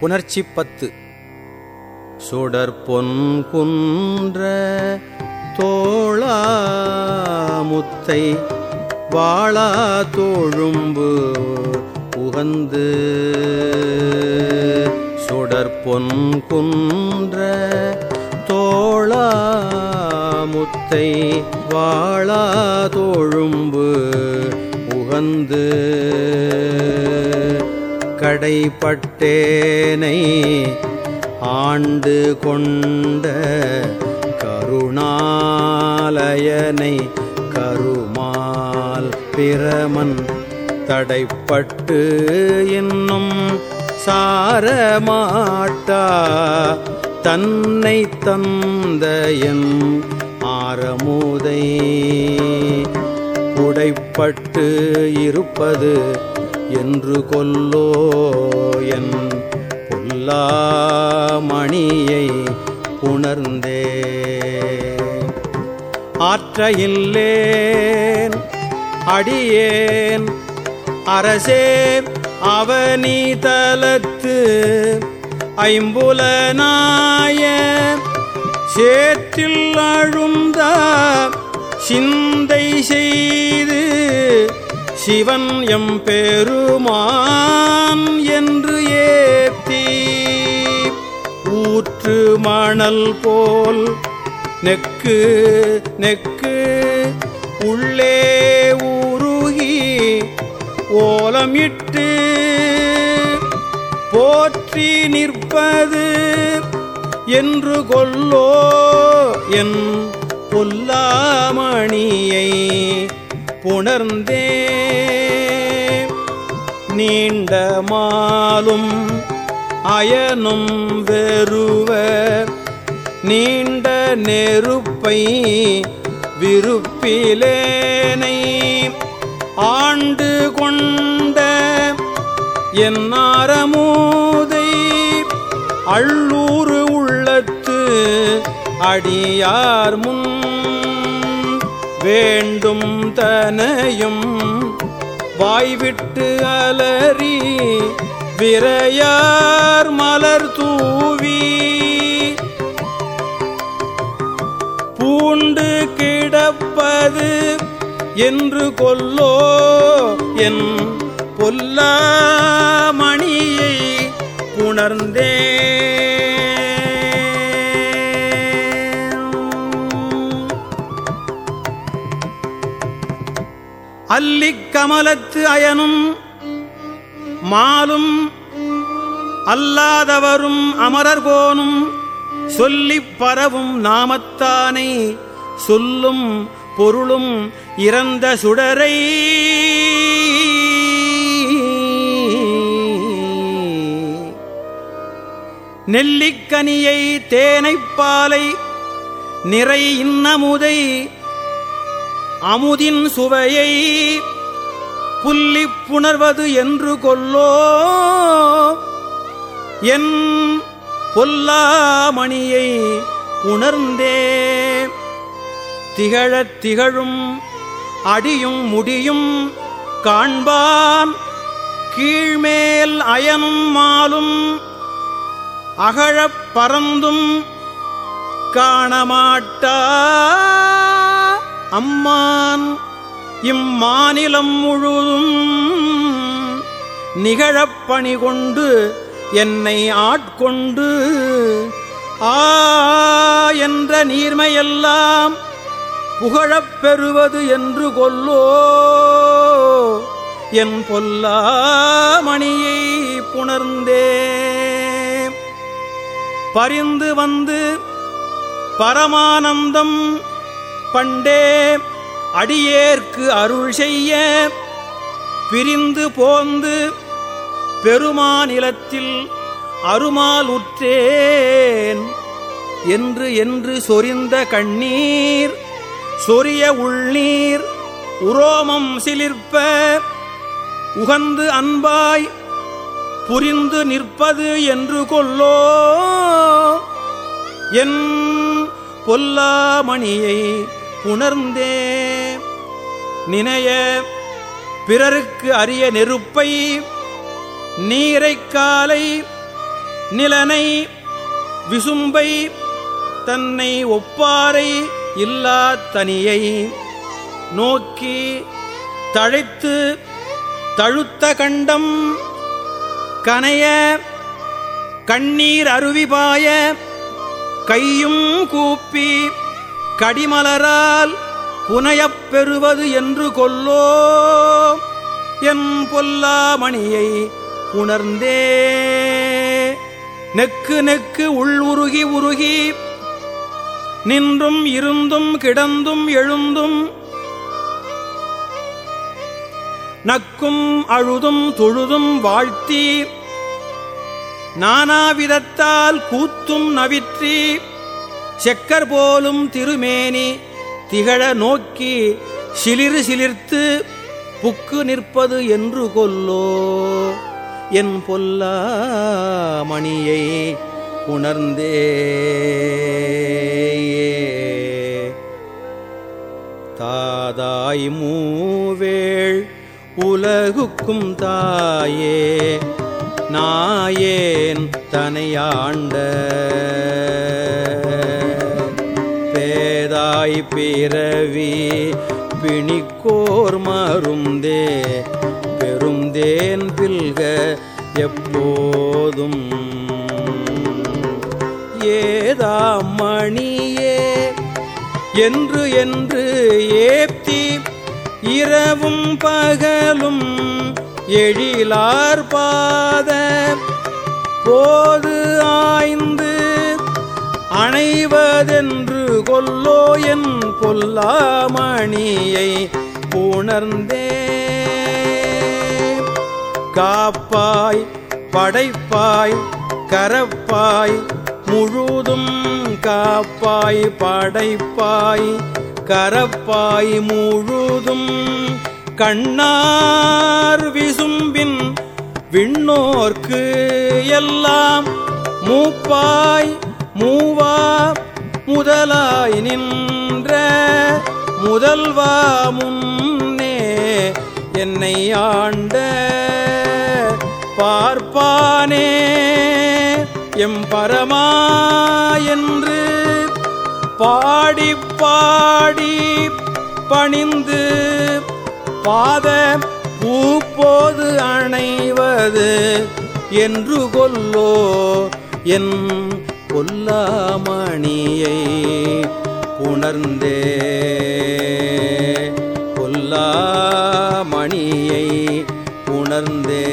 புணர்ச்சி பத்து. சுடற்பொன் குன்ற தோளாமுத்தை வாழா தோழும்பு உகந்து. சுடற்பொன் குன்ற தோளாமுத்தை வாழா தோழும்பு கடைப்பட்டேனை ஆண்டு கொண்ட கருணாலயனை கருமால் பிரமன் தடைப்பட்டு இன்னும் சாரமாட்டா. தன்னை தந்த என் ஆரமுதை உடைப்பட்டு இருப்பது என்று கொல்லோ என் பொல்லாமணியை புணர்ந்தே. ஆற்ற இல்லேன் அடியேன் அரசே அவனி தலத்து ஐம்புலனாய சேற்றில் அழுந்த சிந்தை செய்து சிவன் எம் பெருமான் என்று ஏத்தி ஊற்று மணல் போல் நெக்கு நெக்கு உள்ளே உருகி ஓலமிட்டு போற்றி நிற்பது என்று கொல்லோ என் பொல்லாமணியை புணர்ந்தே நீண்ட மாலும் அயனும் வெறுவ நீண்ட நெருப்பை விருப்பிலேனை ஆண்டு கொண்ட என்னாரமூதை அள்ளூறு உள்ளத்து அடியார் முன் வேண்டும் தனையும் வாய்விட்டு அலறி விரையார் மலர் தூவி. பூண்டு கிடப்பது என்று கொல்லோ என் பொல்லாமணியை உணர்ந்தேன் அல்லிக் கமலத்து அயனும் மாலும் அல்லாதவரும் அமரர்கோனும் சொல்லிப் பரவும் நாமத்தானை சொல்லும் பொருளும் இறந்த சுடரை. நெல்லிக்கனியை தேனைப்பாலை நிறை இன்னமுதை அமுதின் சுவையை புள்ளி புணர்வது என்று கொல்லோ. என் பொல்லாமணியை உணர்ந்தே. திகழத் திகழும் அடியும் முடியும் காண்பான். கீழ்மேல் அயனும் மாலும் அகழப் பறந்தும் காணமாட்டா. அம்மான் இம்மாநிலம் முழுதும் நிகழப்பணி கொண்டு என்னை ஆட்கொண்டு ஆ என்ற நீர்மையெல்லாம் புகழப் பெறுவது என்று கொல்லோ என் பொல்லாமணியை புணர்ந்தே பரிந்து வந்து பரமானந்தம் பண்டே அடியேற்கு அருள் செய்ய பிரிந்து போந்து பெருமாநிலத்தில் அருமால் உற்றேன். என்று என்று சொரிந்த கண்ணீர் சொரிய உள்நீர் உரோமம் சிலிர்ப்ப உகந்து அன்பாய் புரிந்து நிற்பது என்று கொல்லோ. என் பொல்லாமணியை உணர்ந்தே நினைய பிறருக்கு அரிய நெருப்பை நீரைக் காலை நிலனை விசும்பை தன்னை ஒப்பாரை இல்லா தனியை நோக்கி தழைத்து தழுத்த கண்டம் கனைய கண்ணீர் அருவிபாய கையும் கூப்பி கடிமலரால் புனையப் பெறுவது என்று கொல்லோ என் பொல்லாமணியை உணர்ந்தே நெக்கு நெக்கு உள் உருகி உருகி நின்றும் இருந்தும் கிடந்தும் எழுந்தும் நக்கும் அழுதும் தொழுதும் வாழ்த்தி நானாவிதத்தால் கூத்தும் நவிற்றி செக்கர் போலும் திருமேனி திகழ நோக்கி சிலிர் சிலிர்த்து புக்கு நிற்பது என்று கொல்லோ. என் பொல்லா மணியை உணர்ந்தே தாதாய் மூவேள் உலகுக்கும் தாயே. நாயேன் தனையாண்ட பேதாய் பிறவி பிணிக்கோர் மருந்தே பெருந்தேன் பில்க எப்போதும். ஏதாமணியே என்று என்று ஏப்தி இரவும் பகலும் எழிலார் பாத போது ஆய்ந்து அணைவதென்று கொல்லோ என் பொல்லாமணியை உணர்ந்தே. காப்பாய் படைப்பாய் கரப்பாய் முழுதும் காப்பாய் படைப்பாய் கரப்பாய் முழுதும் கண்ணார் விசும்பின் விண்ணோர்க்கு எல்லாம் மூப்பாய் மூவா முதலாய் நின்ற முதல்வா முன்னே என்னை ஆண்ட பார்ப்பானே. எம் பரமா என்று பாடி பாடி பணிந்து பாத பூப்போது அணைவது என்று கொல்லோ என் பொல்லாமணியை உணர்ந்தே கொல்லாமணியை உணர்ந்தே